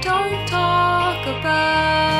don't talk about.